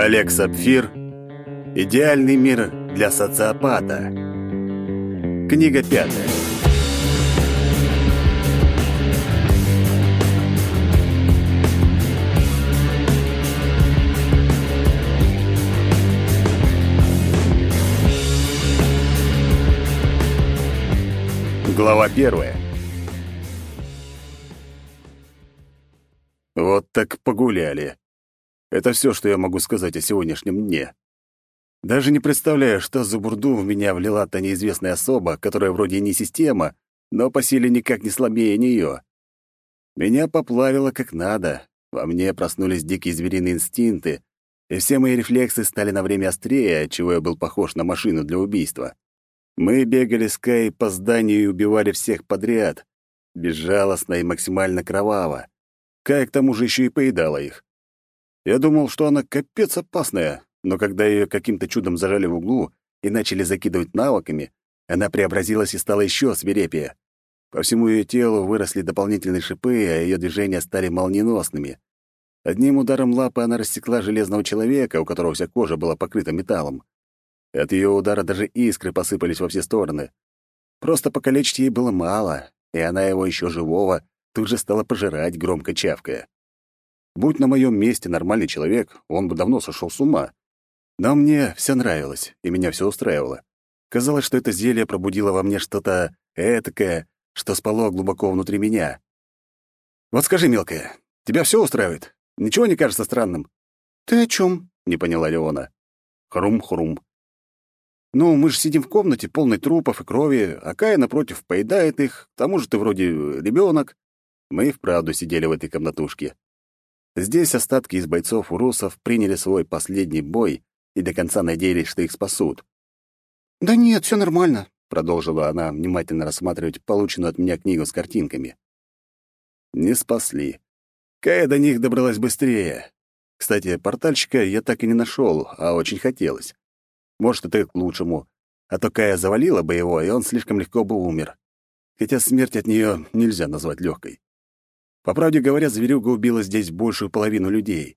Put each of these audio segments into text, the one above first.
Олег Сапфир. Идеальный мир для социопата. Книга пятая. Глава первая. Вот так погуляли. Это все, что я могу сказать о сегодняшнем дне. Даже не представляю, что за бурду в меня влила та неизвестная особа, которая вроде не система, но по силе никак не слабее нее. Меня поплавило как надо, во мне проснулись дикие звериные инстинкты, и все мои рефлексы стали на время острее, отчего я был похож на машину для убийства. Мы бегали с Кай по зданию и убивали всех подряд, безжалостно и максимально кроваво. Кай к тому же еще и поедала их. Я думал, что она капец опасная, но когда ее каким-то чудом зажали в углу и начали закидывать навыками, она преобразилась и стала еще свирепее. По всему ее телу выросли дополнительные шипы, а ее движения стали молниеносными. Одним ударом лапы она рассекла железного человека, у которого вся кожа была покрыта металлом. От ее удара даже искры посыпались во все стороны. Просто покалечить ей было мало, и она его еще живого тут же стала пожирать, громко чавкая. Будь на моем месте нормальный человек, он бы давно сошел с ума. Но мне все нравилось, и меня все устраивало. Казалось, что это зелье пробудило во мне что-то этакое, что спало глубоко внутри меня. «Вот скажи, мелкая, тебя все устраивает? Ничего не кажется странным?» «Ты о чем? не поняла Леона. Хрум-хрум. Ну, мы же сидим в комнате, полной трупов и крови, а Кая, напротив, поедает их. К тому же ты вроде ребенок. Мы вправду сидели в этой комнатушке. Здесь остатки из бойцов урусов приняли свой последний бой и до конца надеялись, что их спасут. «Да нет, все нормально», — продолжила она внимательно рассматривать полученную от меня книгу с картинками. Не спасли. Кая до них добралась быстрее. Кстати, портальщика я так и не нашел, а очень хотелось. Может, это и к лучшему. А то Кая завалила бы его, и он слишком легко бы умер. Хотя смерть от нее нельзя назвать легкой. По правде говоря, зверюга убила здесь большую половину людей.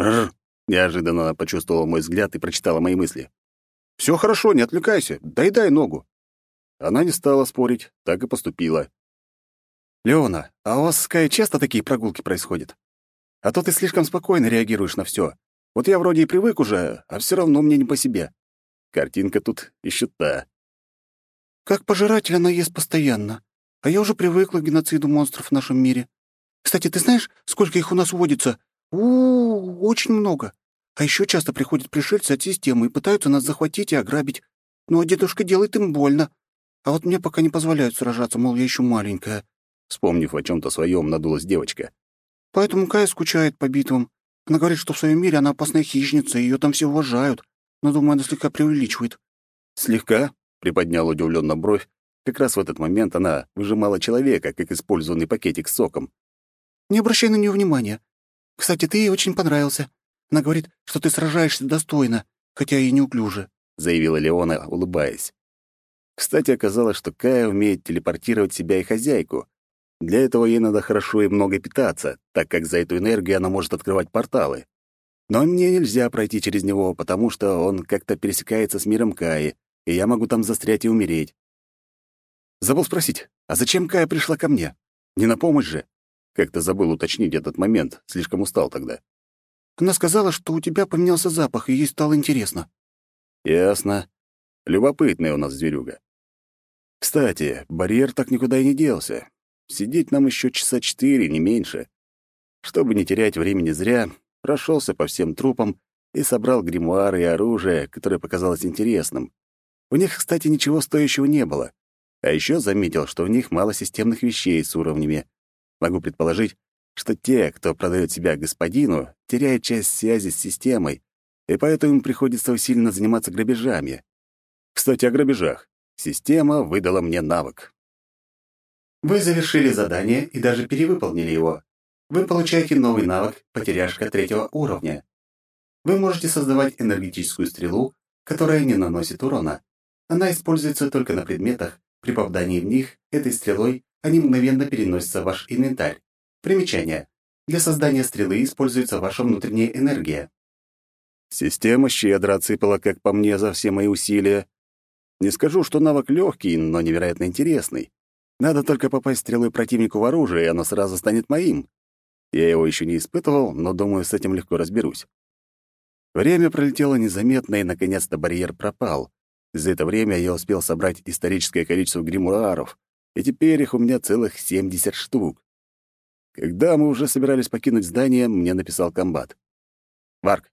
«Рр!» — неожиданно почувствовала мой взгляд и прочитала мои мысли. «Все хорошо, не отвлекайся, дай дай ногу». Она не стала спорить, так и поступила. «Леона, а у вас с Кай часто такие прогулки происходят? А то ты слишком спокойно реагируешь на все. Вот я вроде и привык уже, а все равно мне не по себе. Картинка тут еще та. Как пожиратель она ест постоянно. А я уже привыкла к геноциду монстров в нашем мире. Кстати, ты знаешь, сколько их у нас водится? у, -у, -у очень много. А еще часто приходят пришельцы от системы и пытаются нас захватить и ограбить. Ну, а дедушка делает им больно. А вот мне пока не позволяют сражаться, мол, я еще маленькая. Вспомнив о чем то своем, надулась девочка. Поэтому Кая скучает по битвам. Она говорит, что в своем мире она опасная хищница, и ее там все уважают. Но, думаю, она слегка преувеличивает». «Слегка?» — приподнял удивленно бровь. Как раз в этот момент она выжимала человека, как использованный пакетик с соком. «Не обращай на нее внимания. Кстати, ты ей очень понравился. Она говорит, что ты сражаешься достойно, хотя и неуклюже», — заявила Леона, улыбаясь. Кстати, оказалось, что Кая умеет телепортировать себя и хозяйку, для этого ей надо хорошо и много питаться, так как за эту энергию она может открывать порталы. Но мне нельзя пройти через него, потому что он как-то пересекается с миром Каи, и я могу там застрять и умереть. Забыл спросить, а зачем Кая пришла ко мне? Не на помощь же? Как-то забыл уточнить этот момент, слишком устал тогда. Она сказала, что у тебя поменялся запах, и ей стало интересно. Ясно. Любопытная у нас зверюга. Кстати, барьер так никуда и не делся. Сидеть нам еще часа четыре, не меньше. Чтобы не терять времени зря, прошелся по всем трупам и собрал гримуары и оружие, которое показалось интересным. В них, кстати, ничего стоящего не было. А еще заметил, что в них мало системных вещей с уровнями. Могу предположить, что те, кто продает себя господину, теряют часть связи с системой, и поэтому им приходится усиленно заниматься грабежами. Кстати, о грабежах. Система выдала мне навык. Вы завершили задание и даже перевыполнили его. Вы получаете новый навык «Потеряшка третьего уровня». Вы можете создавать энергетическую стрелу, которая не наносит урона. Она используется только на предметах. При попадании в них этой стрелой они мгновенно переносятся в ваш инвентарь. Примечание. Для создания стрелы используется ваша внутренняя энергия. Система щедро отсыпала, как по мне, за все мои усилия. Не скажу, что навык легкий, но невероятно интересный. Надо только попасть стрелой противнику в оружие, и оно сразу станет моим. Я его еще не испытывал, но, думаю, с этим легко разберусь. Время пролетело незаметно, и, наконец-то, барьер пропал. За это время я успел собрать историческое количество гримуаров, и теперь их у меня целых 70 штук. Когда мы уже собирались покинуть здание, мне написал комбат. «Варк,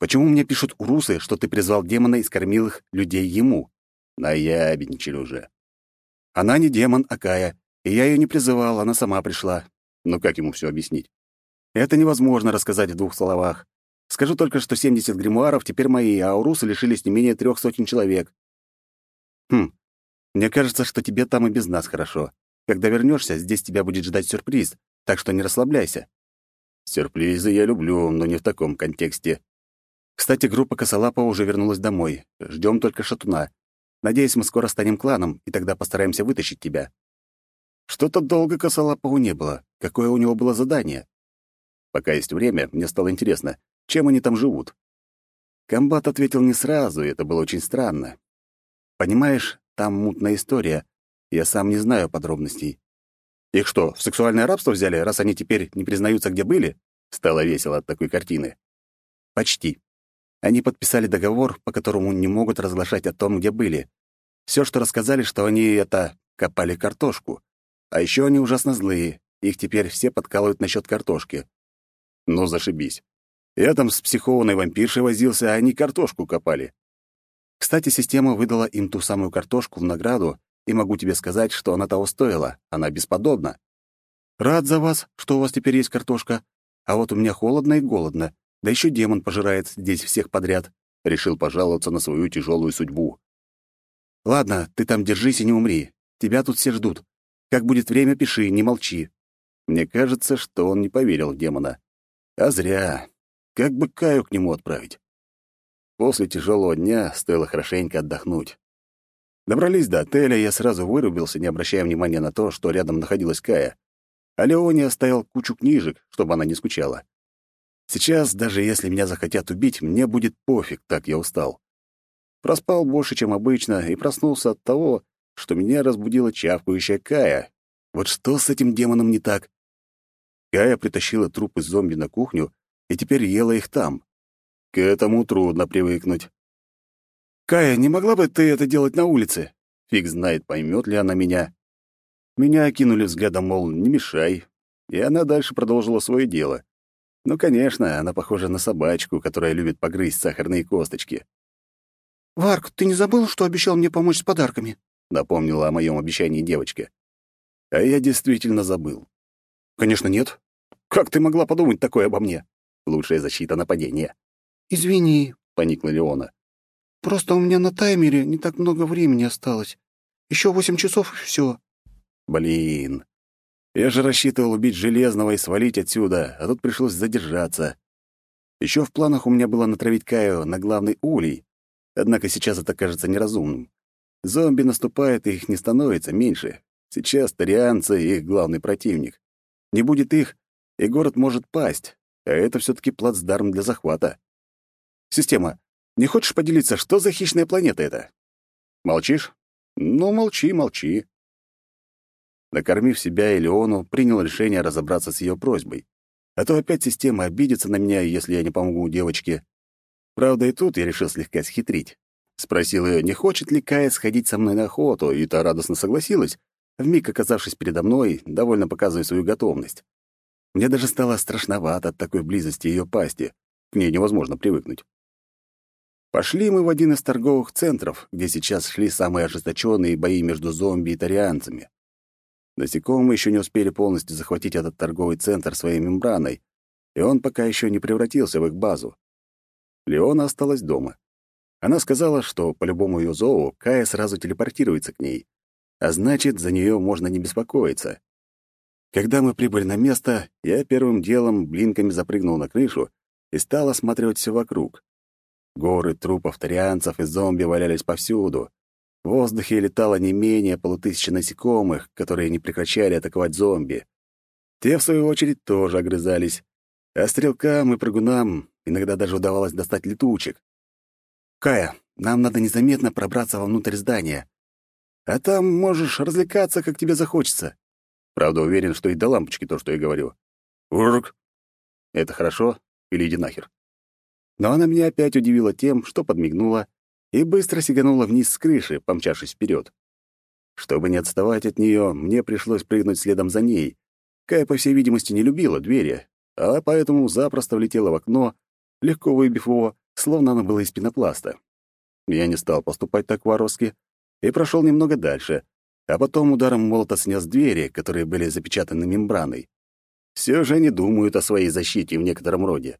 почему мне пишут урусы, что ты призвал демона и скормил их людей ему?» Наябедничали уже. «Она не демон, а Кая, и я ее не призывал, она сама пришла». Ну как ему все объяснить? Это невозможно рассказать в двух словах. Скажу только, что 70 гримуаров теперь мои, а урусы лишились не менее трех сотен человек. Хм, мне кажется, что тебе там и без нас хорошо. Когда вернешься, здесь тебя будет ждать сюрприз, так что не расслабляйся. Сюрпризы я люблю, но не в таком контексте. Кстати, группа Косолапа уже вернулась домой. Ждем только Шатуна. Надеюсь, мы скоро станем кланом, и тогда постараемся вытащить тебя. Что-то долго Косолапову не было. Какое у него было задание? Пока есть время, мне стало интересно, чем они там живут. Комбат ответил не сразу, и это было очень странно. Понимаешь, там мутная история. Я сам не знаю подробностей. Их что, в сексуальное рабство взяли, раз они теперь не признаются, где были? Стало весело от такой картины. Почти. Они подписали договор, по которому не могут разглашать о том, где были. Все, что рассказали, что они это копали картошку. А еще они ужасно злые. Их теперь все подкалывают насчет картошки. Ну, зашибись. Я там с психованной вампиршей возился, а они картошку копали. Кстати, система выдала им ту самую картошку в награду, и могу тебе сказать, что она того стоила. Она бесподобна. Рад за вас, что у вас теперь есть картошка. А вот у меня холодно и голодно. Да еще демон пожирает здесь всех подряд. Решил пожаловаться на свою тяжелую судьбу. Ладно, ты там держись и не умри. Тебя тут все ждут. Как будет время, пиши, не молчи. Мне кажется, что он не поверил в демона. А зря. Как бы Каю к нему отправить? После тяжелого дня стоило хорошенько отдохнуть. Добрались до отеля, я сразу вырубился, не обращая внимания на то, что рядом находилась Кая. А Леоне оставил кучу книжек, чтобы она не скучала. Сейчас, даже если меня захотят убить, мне будет пофиг, так я устал. Проспал больше, чем обычно, и проснулся от того, что меня разбудила чавкающая Кая. Вот что с этим демоном не так? Кая притащила трупы зомби на кухню и теперь ела их там. К этому трудно привыкнуть. «Кая, не могла бы ты это делать на улице?» Фиг знает, поймет ли она меня. Меня окинули взглядом, мол, не мешай. И она дальше продолжила свое дело. Ну, конечно, она похожа на собачку, которая любит погрызть сахарные косточки. «Варк, ты не забыл, что обещал мне помочь с подарками?» напомнила о моем обещании девочка. А я действительно забыл. Конечно, нет. Как ты могла подумать такое обо мне? Лучшая защита нападения. Извини, поникла Леона. Просто у меня на таймере не так много времени осталось. Еще восемь часов и все. Блин. Я же рассчитывал убить Железного и свалить отсюда, а тут пришлось задержаться. Еще в планах у меня было натравить Каю на главный улей, однако сейчас это кажется неразумным. Зомби наступают, и их не становится меньше. Сейчас тарианцы — их главный противник. Не будет их, и город может пасть, а это все таки плацдарм для захвата. Система, не хочешь поделиться, что за хищная планета это? Молчишь? Ну, молчи, молчи. Накормив себя и Леону, принял решение разобраться с ее просьбой. А то опять система обидится на меня, если я не помогу девочке. Правда, и тут я решил слегка схитрить. Спросил ее, не хочет ли Кая сходить со мной на охоту, и та радостно согласилась, вмиг оказавшись передо мной, довольно показывая свою готовность. Мне даже стало страшновато от такой близости ее пасти. К ней невозможно привыкнуть. Пошли мы в один из торговых центров, где сейчас шли самые ожесточенные бои между зомби и тарианцами. Насекомые еще не успели полностью захватить этот торговый центр своей мембраной, и он пока еще не превратился в их базу. Леона осталась дома. Она сказала, что по любому ее зову Кая сразу телепортируется к ней, а значит, за нее можно не беспокоиться. Когда мы прибыли на место, я первым делом блинками запрыгнул на крышу и стал осматривать все вокруг. Горы трупов тарианцев и зомби валялись повсюду. В воздухе летало не менее полутысячи насекомых, которые не прекращали атаковать зомби. Те, в свою очередь, тоже огрызались. А стрелкам и прыгунам иногда даже удавалось достать летучек. «Кая, нам надо незаметно пробраться вовнутрь здания. А там можешь развлекаться, как тебе захочется». Правда, уверен, что и до лампочки то, что я говорю. «Урк!» Это хорошо или иди нахер? Но она меня опять удивила тем, что подмигнула и быстро сиганула вниз с крыши, помчавшись вперед. Чтобы не отставать от нее, мне пришлось прыгнуть следом за ней. Кая, по всей видимости, не любила двери, а поэтому запросто влетела в окно, легко выбив его, словно оно было из пенопласта. Я не стал поступать так воровски и прошел немного дальше, а потом ударом молота снес двери, которые были запечатаны мембраной. Все же они думают о своей защите в некотором роде.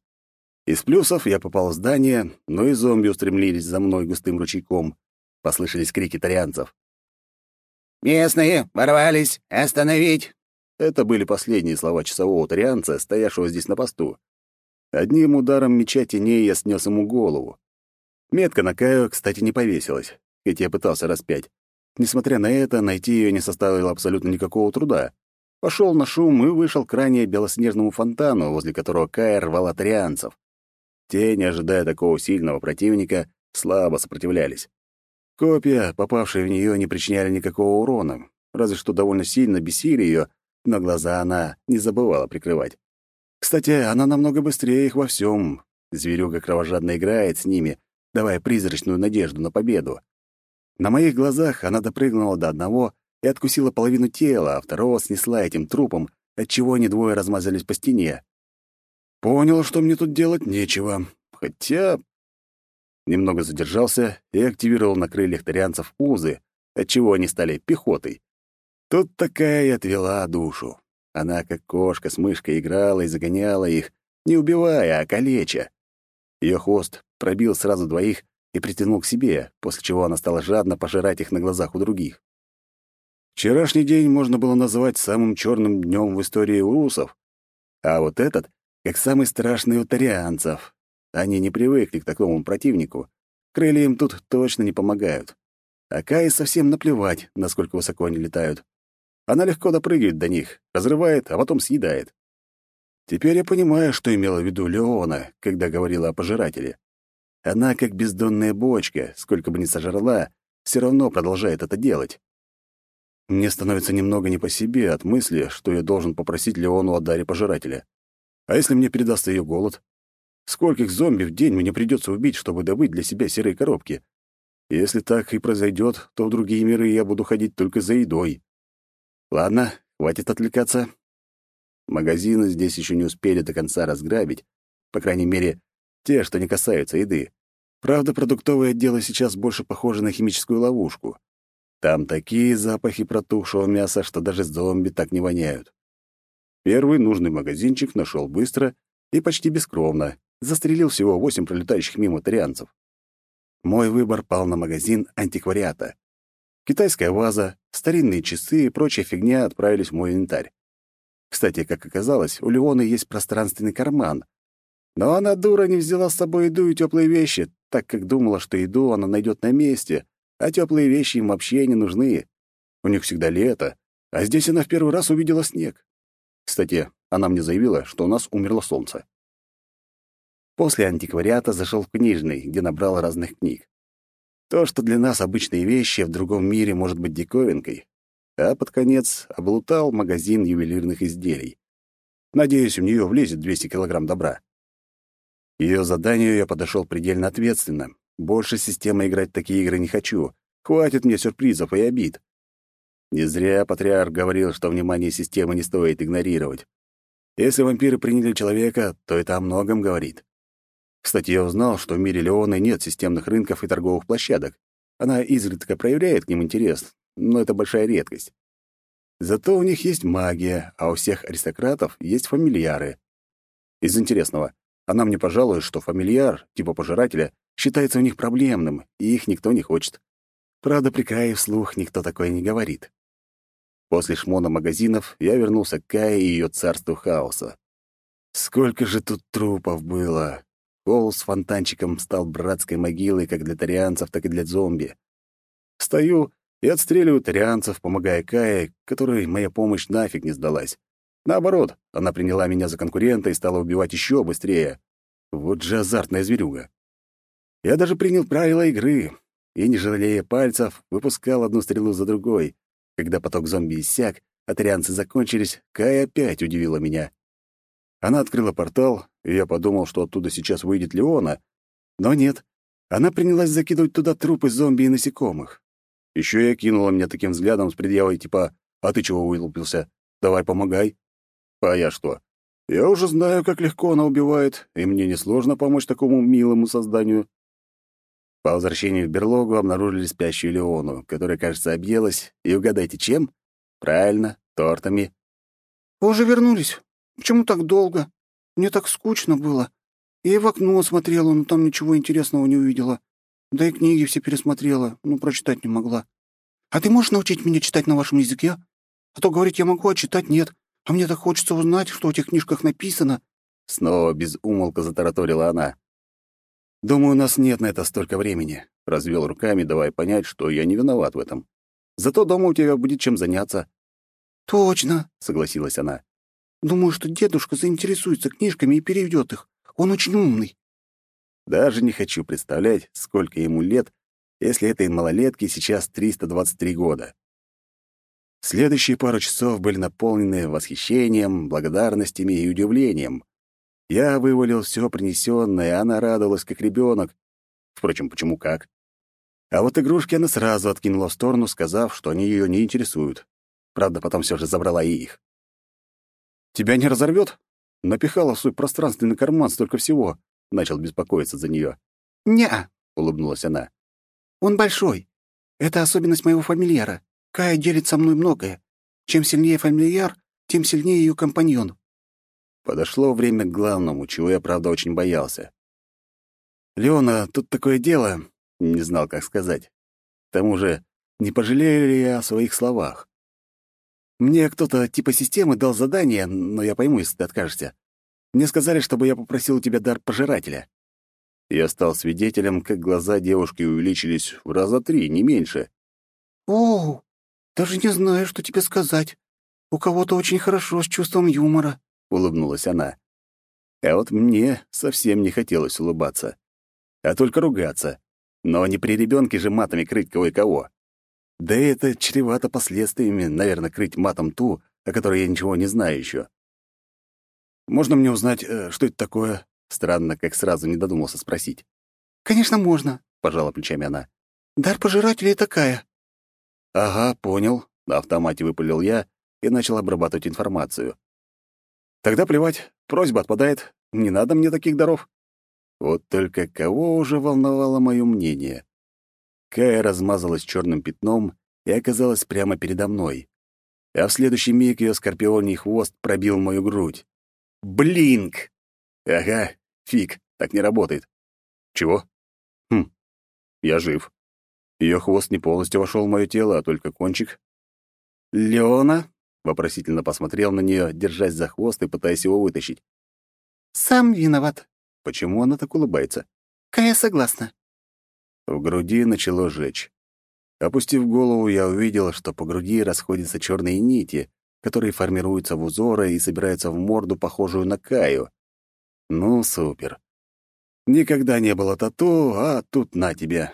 Из плюсов я попал в здание, но и зомби устремились за мной густым ручейком. Послышались крики тарианцев. «Местные! Ворвались! Остановить!» Это были последние слова часового тарианца, стоявшего здесь на посту. Одним ударом меча теней я снес ему голову. Метка на Каю, кстати, не повесилась, хоть я пытался распять. Несмотря на это, найти ее не составило абсолютно никакого труда. Пошел на шум и вышел к ранее белоснежному фонтану, возле которого Кая рвал атрианцев. Те, не ожидая такого сильного противника, слабо сопротивлялись. Копья, попавшие в нее, не причиняли никакого урона, разве что довольно сильно бесили ее, но глаза она не забывала прикрывать. Кстати, она намного быстрее их во всем. Зверюга кровожадно играет с ними, давая призрачную надежду на победу. На моих глазах она допрыгнула до одного и откусила половину тела, а второго снесла этим трупом, отчего они двое размазались по стене. Понял, что мне тут делать нечего. Хотя Немного задержался и активировал на крыльях тарианцев узы, отчего они стали пехотой. Тут такая и отвела душу. Она, как кошка с мышкой, играла и загоняла их, не убивая, а калеча. Ее хвост пробил сразу двоих и притянул к себе, после чего она стала жадно пожирать их на глазах у других. Вчерашний день можно было назвать самым черным днем в истории урусов, а вот этот — как самый страшный у тарианцев, они не привыкли к такому противнику. Крылья им тут точно не помогают. А Кае совсем наплевать, насколько высоко они летают. Она легко допрыгивает до них, разрывает, а потом съедает. Теперь я понимаю, что имела в виду Леона, когда говорила о пожирателе. Она, как бездонная бочка, сколько бы ни сожрала, все равно продолжает это делать. Мне становится немного не по себе от мысли, что я должен попросить Леону о даре пожирателя. А если мне передастся ее голод? Скольких зомби в день мне придется убить, чтобы добыть для себя серые коробки? Если так и произойдет, то в другие миры я буду ходить только за едой. Ладно, хватит отвлекаться. Магазины здесь еще не успели до конца разграбить, по крайней мере, те, что не касаются еды. Правда, продуктовые отделы сейчас больше похожи на химическую ловушку. Там такие запахи протухшего мяса, что даже зомби так не воняют. Первый нужный магазинчик нашел быстро и почти бескровно, застрелил всего восемь пролетающих мимо тарианцев. Мой выбор пал на магазин антиквариата. Китайская ваза, старинные часы и прочая фигня отправились в мой инвентарь. Кстати, как оказалось, у Леоны есть пространственный карман. Но она, дура, не взяла с собой еду и теплые вещи, так как думала, что еду она найдет на месте, а теплые вещи им вообще не нужны. У них всегда лето, а здесь она в первый раз увидела снег. Кстати, она мне заявила, что у нас умерло солнце. После антиквариата зашел в книжный, где набрал разных книг. То, что для нас обычные вещи, в другом мире может быть диковинкой. А под конец облутал магазин ювелирных изделий. Надеюсь, в нее влезет 200 килограмм добра. Ее заданию я подошел предельно ответственно. Больше системы играть в такие игры не хочу. Хватит мне сюрпризов и обид. Не зря патриарх говорил, что внимание системы не стоит игнорировать. Если вампиры приняли человека, то это о многом говорит. Кстати, я узнал, что в мире Леоны нет системных рынков и торговых площадок. Она изредка проявляет к ним интерес, но это большая редкость. Зато у них есть магия, а у всех аристократов есть фамильяры. Из интересного, она мне пожалует, что фамильяр, типа пожирателя, считается у них проблемным, и их никто не хочет. Правда, при Кае вслух никто такое не говорит. После шмона магазинов я вернулся к Кае и ее царству хаоса. Сколько же тут трупов было! Пол с фонтанчиком стал братской могилой как для тарианцев, так и для зомби. Стою и отстреливаю тарианцев, помогая Кае, которой моя помощь нафиг не сдалась. Наоборот, она приняла меня за конкурента и стала убивать еще быстрее. Вот же азартная зверюга. Я даже принял правила игры и, не жалея пальцев, выпускал одну стрелу за другой. Когда поток зомби иссяк, а тарианцы закончились, Кай опять удивила меня. Она открыла портал, и я подумал, что оттуда сейчас выйдет Леона. Но нет, она принялась закидывать туда трупы зомби и насекомых. Еще и окинула меня таким взглядом с предъявой типа «А ты чего вылупился? Давай помогай». А я что? Я уже знаю, как легко она убивает, и мне несложно помочь такому милому созданию. По возвращении в берлогу обнаружили спящую Леону, которая, кажется, объелась. И угадайте, чем? Правильно, тортами. «Вы уже вернулись? Почему так долго? Мне так скучно было. Я и в окно смотрела, но там ничего интересного не увидела. Да и книги все пересмотрела, но прочитать не могла. А ты можешь научить меня читать на вашем языке? А то говорить я могу, а читать нет. А мне так хочется узнать, что в этих книжках написано». Снова без умолка затараторила она. «Думаю, у нас нет на это столько времени», — развел руками, давая понять, что я не виноват в этом. «Зато дома у тебя будет чем заняться». «Точно», — согласилась она. «Думаю, что дедушка заинтересуется книжками и переведет их. Он очень умный». Даже не хочу представлять, сколько ему лет, если этой малолетке сейчас 323 года. Следующие пару часов были наполнены восхищением, благодарностями и удивлением. Я вывалил все принесенное, она радовалась, как ребенок. Впрочем, почему как? А вот игрушки она сразу откинула в сторону, сказав, что они ее не интересуют. Правда, потом все же забрала и их. «Тебя не разорвет? Напихала в свой пространственный карман столько всего», — начал беспокоиться за нее. «Не-а», улыбнулась она. «Он большой. Это особенность моего фамильяра. Кая делит со мной многое. Чем сильнее фамильяр, тем сильнее ее компаньон. Подошло время к главному, чего я, правда, очень боялся. «Леона, тут такое дело...» — не знал, как сказать. К тому же, не пожалею ли я о своих словах? Мне кто-то типа системы дал задание, но я пойму, если ты откажешься. Мне сказали, чтобы я попросил у тебя дар пожирателя. Я стал свидетелем, как глаза девушки увеличились в раза три, не меньше. «О, даже не знаю, что тебе сказать. У кого-то очень хорошо с чувством юмора», — улыбнулась она. А вот мне совсем не хотелось улыбаться, а только ругаться. Но не при ребенке же матами крыть кого и кого. Да и это чревато последствиями, наверное, крыть матом ту, о которой я ничего не знаю еще. «Можно мне узнать, э, что это такое?» Странно, как сразу не додумался спросить. «Конечно, можно», — пожала плечами она. «Дар пожирателей такая». «Ага, понял», — на автомате выпалил я и начал обрабатывать информацию. «Тогда плевать, просьба отпадает, не надо мне таких даров». Вот только кого уже волновало мое мнение? Кая размазалась черным пятном и оказалась прямо передо мной. А в следующий миг ее скорпионий хвост пробил мою грудь. Блинк! Ага, фиг, так не работает. Чего? Хм, я жив. Ее хвост не полностью вошел в мое тело, а только кончик. «Леона?» — вопросительно посмотрел на нее, держась за хвост и пытаясь его вытащить. «Сам виноват». Почему она так улыбается? «Кая согласна». В груди начало жечь. Опустив голову, я увидел, что по груди расходятся черные нити, которые формируются в узоры и собираются в морду, похожую на Каю. Ну, супер. Никогда не было тату, а тут на тебе.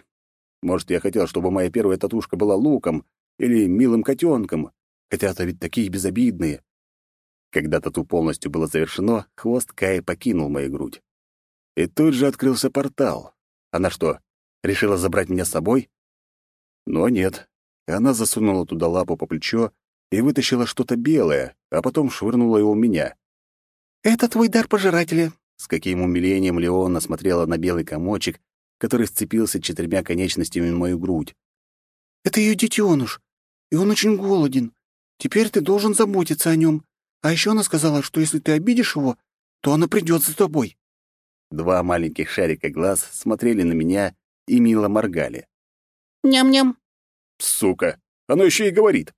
Может, я хотел, чтобы моя первая татушка была луком или милым котенком, хотя это ведь такие безобидные. Когда тату полностью было завершено, хвост Каи покинул мою грудь. И тут же открылся портал. Она что, решила забрать меня с собой? Но нет. Она засунула туда лапу по плечо и вытащила что-то белое, а потом швырнула его в меня. «Это твой дар пожирателя», — с каким умилением Леона смотрела на белый комочек, который сцепился четырьмя конечностями в мою грудь. «Это ее детеныш, и он очень голоден. Теперь ты должен заботиться о нем. А еще она сказала, что если ты обидишь его, то она придет за тобой». Два маленьких шарика глаз смотрели на меня и мило моргали. «Ням-ням». «Сука! Оно еще и говорит!»